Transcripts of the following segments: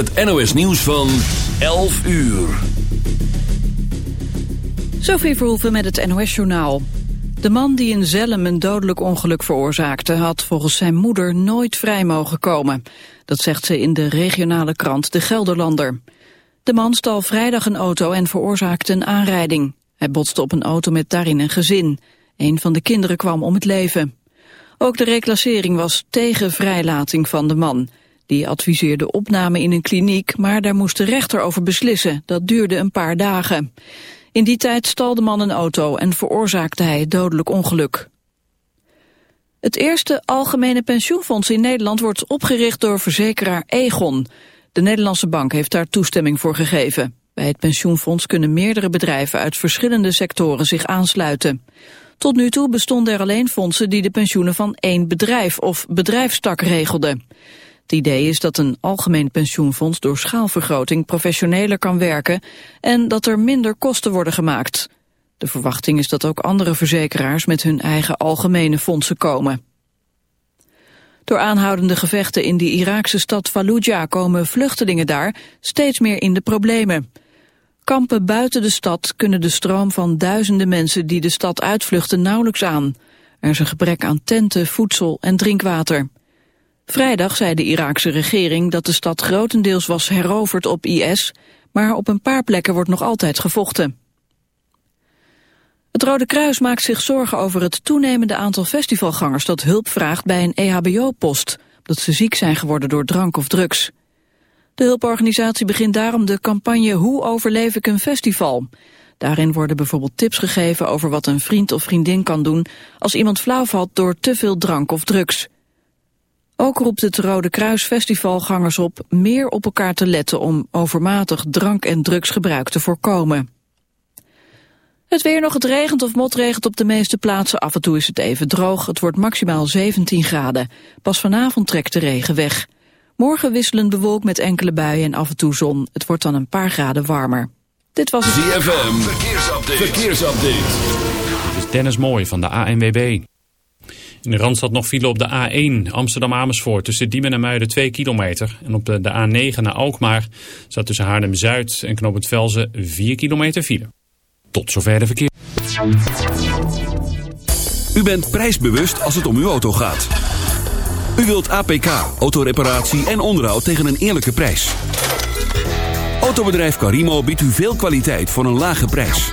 Het NOS nieuws van 11 uur. Sophie Verhoeven met het NOS journaal. De man die in Zellem een dodelijk ongeluk veroorzaakte... had volgens zijn moeder nooit vrij mogen komen. Dat zegt ze in de regionale krant De Gelderlander. De man stal vrijdag een auto en veroorzaakte een aanrijding. Hij botste op een auto met daarin een gezin. Een van de kinderen kwam om het leven. Ook de reclassering was tegen vrijlating van de man... Die adviseerde opname in een kliniek, maar daar moest de rechter over beslissen. Dat duurde een paar dagen. In die tijd stal de man een auto en veroorzaakte hij dodelijk ongeluk. Het eerste algemene pensioenfonds in Nederland wordt opgericht door verzekeraar Egon. De Nederlandse bank heeft daar toestemming voor gegeven. Bij het pensioenfonds kunnen meerdere bedrijven uit verschillende sectoren zich aansluiten. Tot nu toe bestonden er alleen fondsen die de pensioenen van één bedrijf of bedrijfstak regelden. Het idee is dat een algemeen pensioenfonds door schaalvergroting professioneler kan werken en dat er minder kosten worden gemaakt. De verwachting is dat ook andere verzekeraars met hun eigen algemene fondsen komen. Door aanhoudende gevechten in de Iraakse stad Fallujah komen vluchtelingen daar steeds meer in de problemen. Kampen buiten de stad kunnen de stroom van duizenden mensen die de stad uitvluchten nauwelijks aan. Er is een gebrek aan tenten, voedsel en drinkwater. Vrijdag zei de Iraakse regering dat de stad grotendeels was heroverd op IS, maar op een paar plekken wordt nog altijd gevochten. Het Rode Kruis maakt zich zorgen over het toenemende aantal festivalgangers dat hulp vraagt bij een EHBO-post, omdat ze ziek zijn geworden door drank of drugs. De hulporganisatie begint daarom de campagne Hoe overleef ik een festival? Daarin worden bijvoorbeeld tips gegeven over wat een vriend of vriendin kan doen als iemand flauw valt door te veel drank of drugs. Ook roept het Rode Kruis festivalgangers op meer op elkaar te letten om overmatig drank- en drugsgebruik te voorkomen. Het weer nog, het regent of motregent op de meeste plaatsen. Af en toe is het even droog. Het wordt maximaal 17 graden. Pas vanavond trekt de regen weg. Morgen wisselen bewolkt met enkele buien en af en toe zon. Het wordt dan een paar graden warmer. Dit was het... ZFM, verkeersupdate. verkeersupdate. Dit is Dennis Mooi van de ANWB. In de Randstad nog file op de A1 Amsterdam-Amersfoort tussen Diemen en Muiden 2 kilometer. En op de, de A9 naar Alkmaar staat tussen Haarlem-Zuid en Knoop het Velzen 4 kilometer file. Tot zover de verkeer. U bent prijsbewust als het om uw auto gaat. U wilt APK, autoreparatie en onderhoud tegen een eerlijke prijs. Autobedrijf Carimo biedt u veel kwaliteit voor een lage prijs.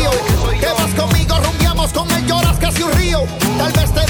vacío. Te vas conmigo, rumbiamos con él, lloras casi un río. Tal vez te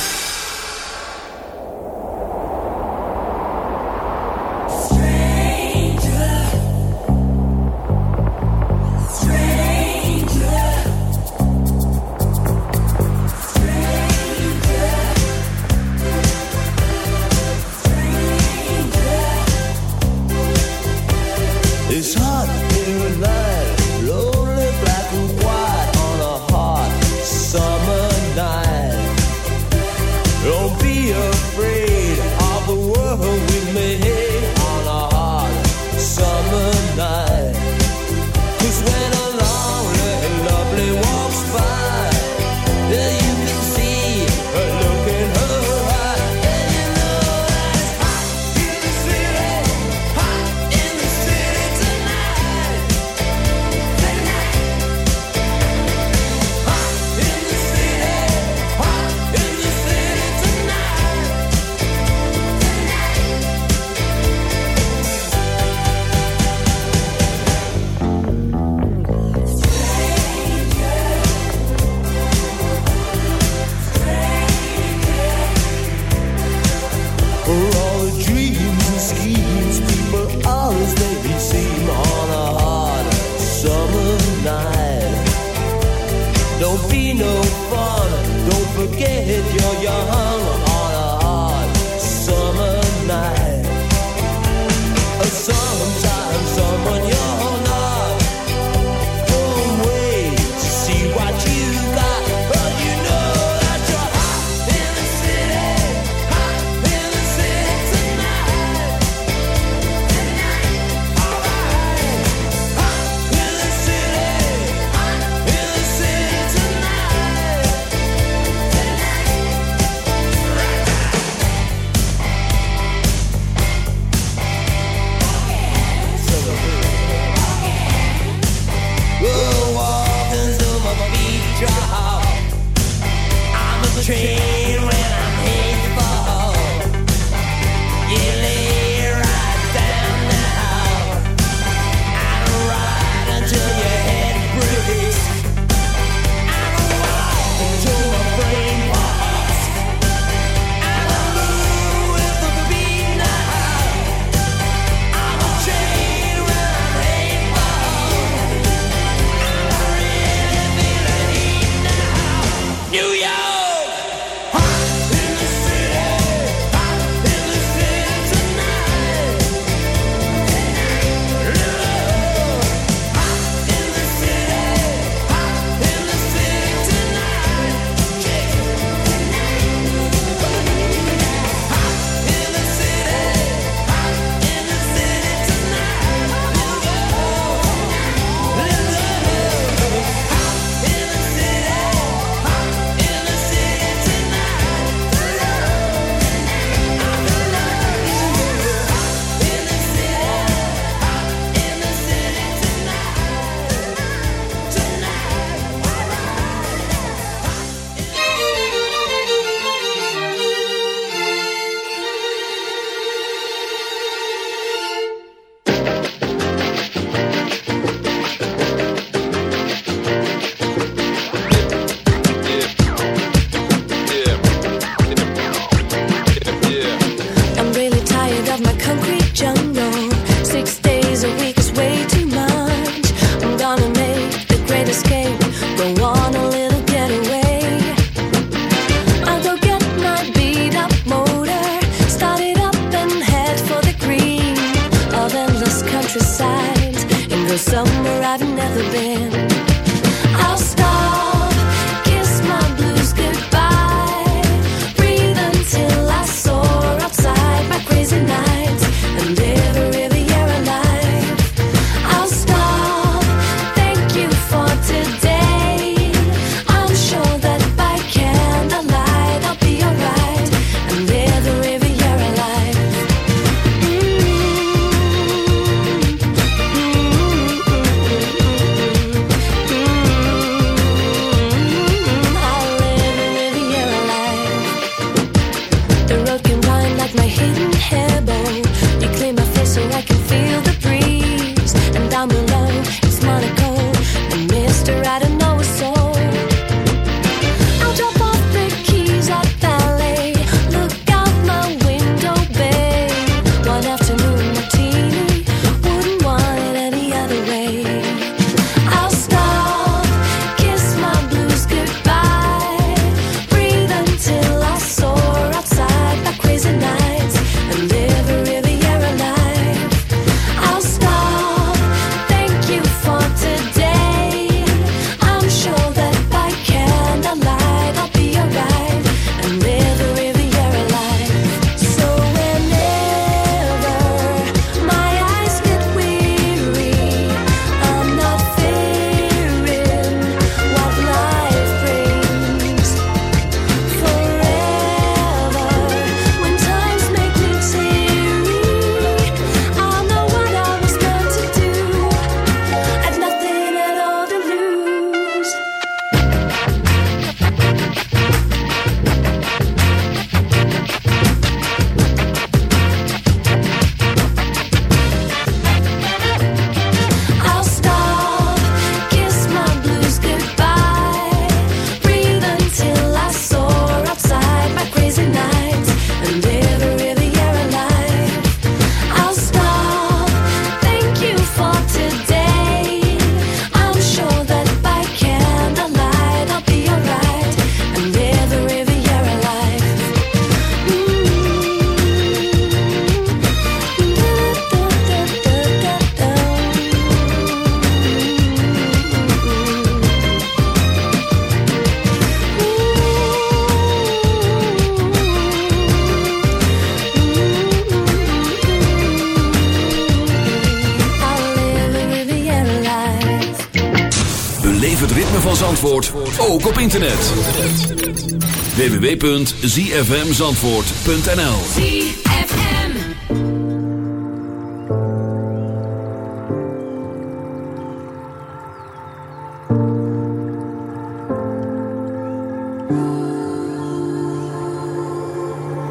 www.zfmzandvoort.nl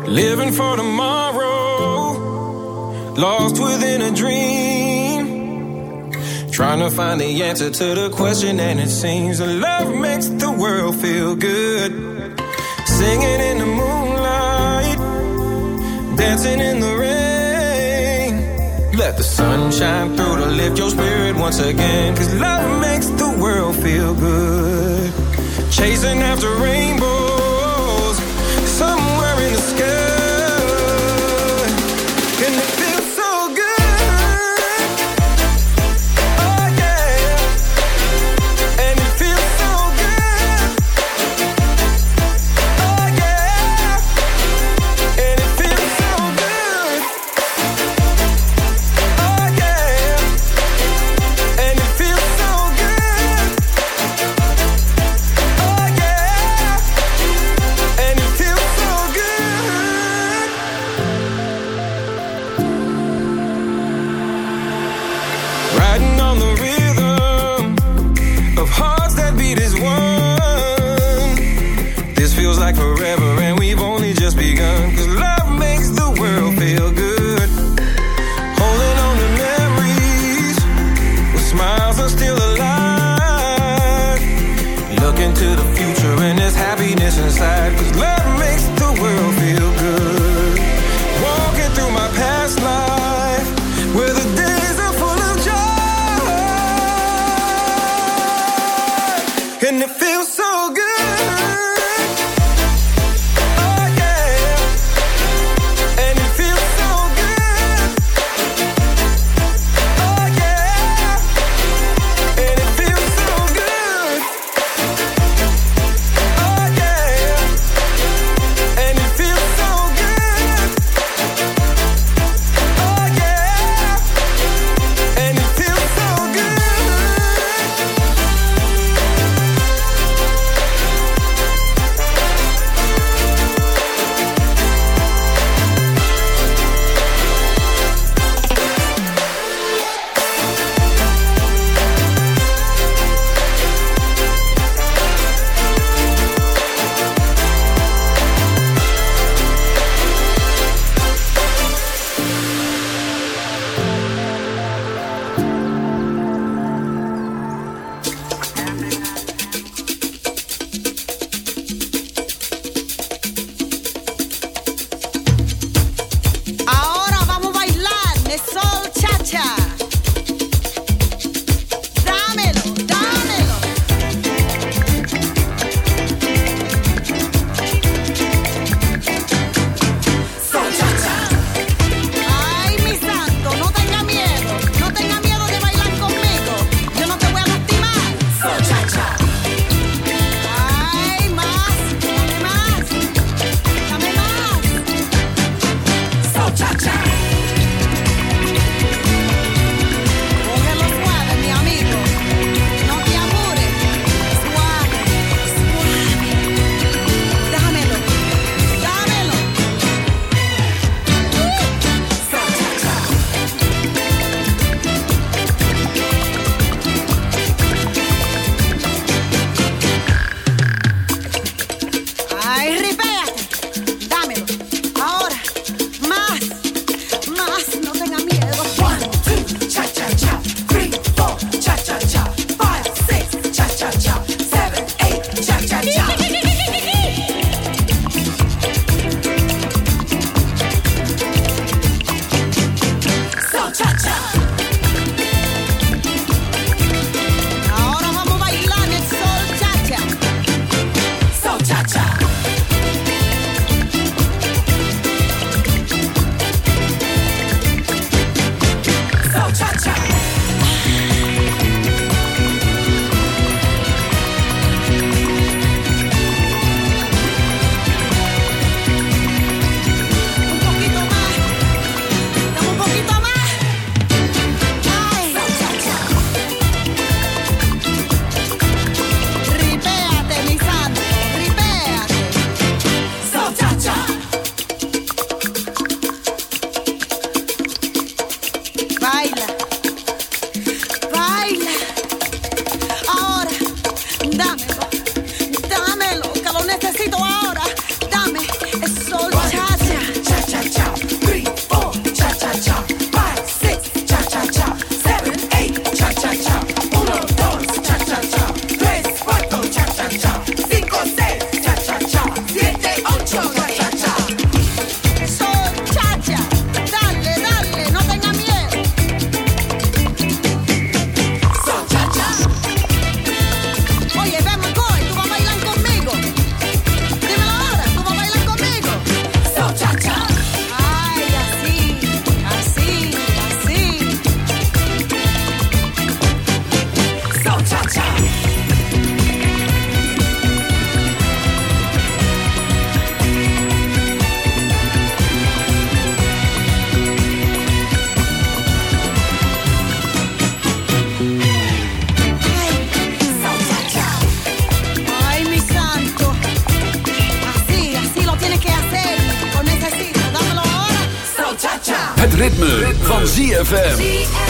Living for tomorrow Lost within a dream. Trying to find the answer to the question And it seems that love makes the world feel good. Singing in the moonlight, dancing in the rain. Let the sunshine through to lift your spirit once again. Cause love makes the world feel good. Chasing after rainbows van ZFM.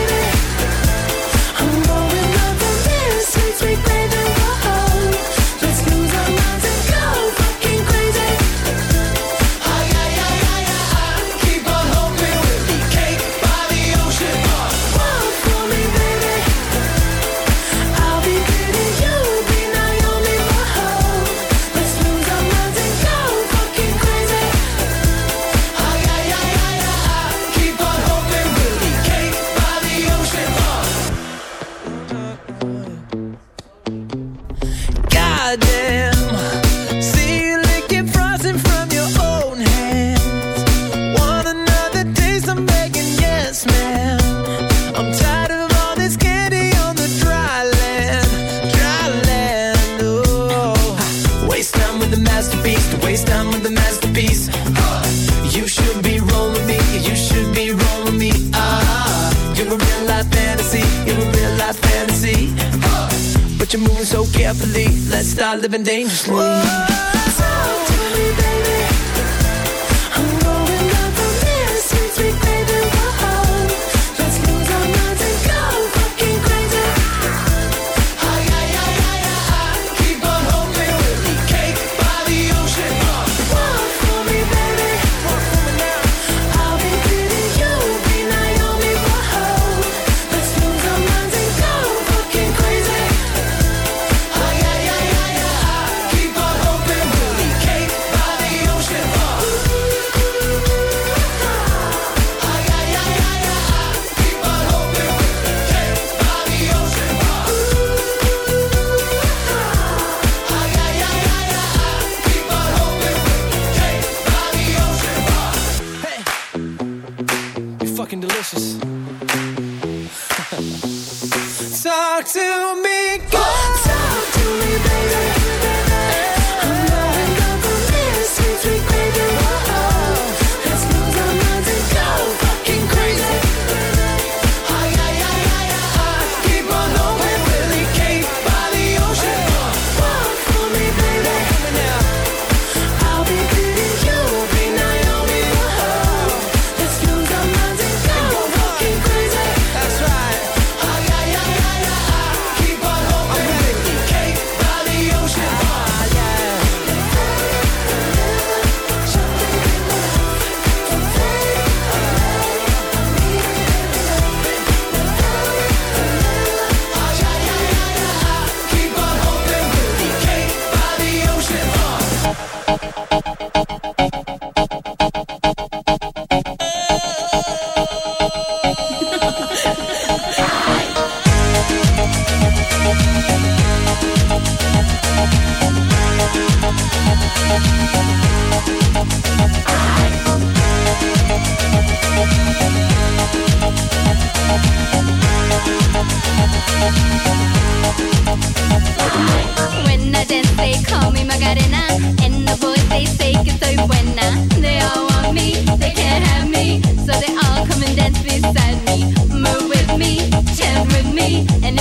living dangerously.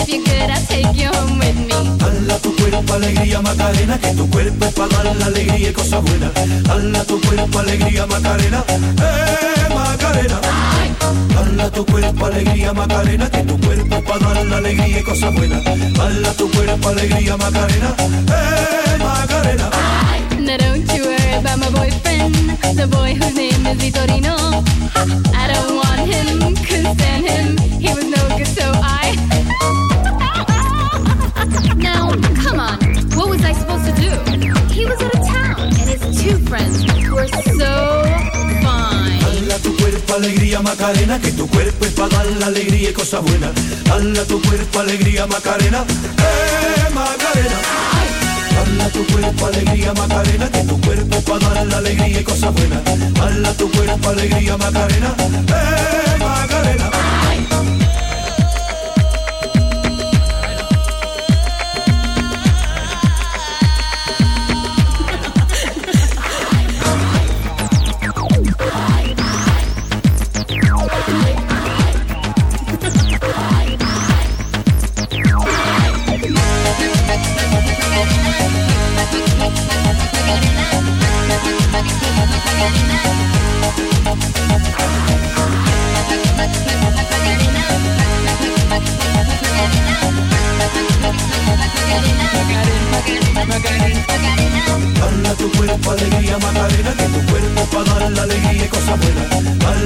If you could, take you home with me. Dala tu cuerpo alegría Macarena, que tu cuerpo es para dar la alegría y cosas buenas. Dala tu cuerpo alegría Macarena, eh Macarena. Dala tu cuerpo alegría Macarena, que tu cuerpo es para dar la alegría y cosas buenas. Dala tu cuerpo alegría Macarena, eh Macarena. Now don't you worry about my boyfriend, the boy whose name is Vitorino. I don't want him, couldn't stand him, he was no good so I... fun. You're so fine. Tu cuerpo alegría Macarena, que tu cuerpo es para dar la alegría y cosas buenas. Dala tu cuerpo alegría Macarena, eh Macarena. Dala tu cuerpo alegría Macarena, que tu cuerpo es para dar la alegría y cosas buenas. Dala tu cuerpo alegría Macarena, eh Macarena.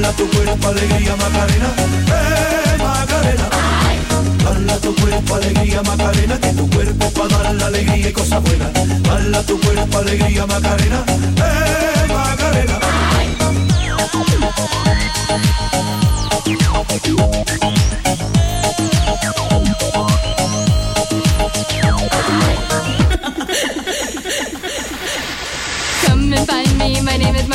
Dala tu cuerpo, alegría, Macarena. Eh, Macarena. Dala tu cuerpo, alegría, Macarena. Que tu cuerpo para dar la alegría y cosas buenas. Dala tu cuerpo, alegría, Macarena. Eh, Macarena. Come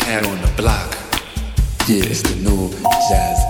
cat on the block. Yeah, it's the new jazz.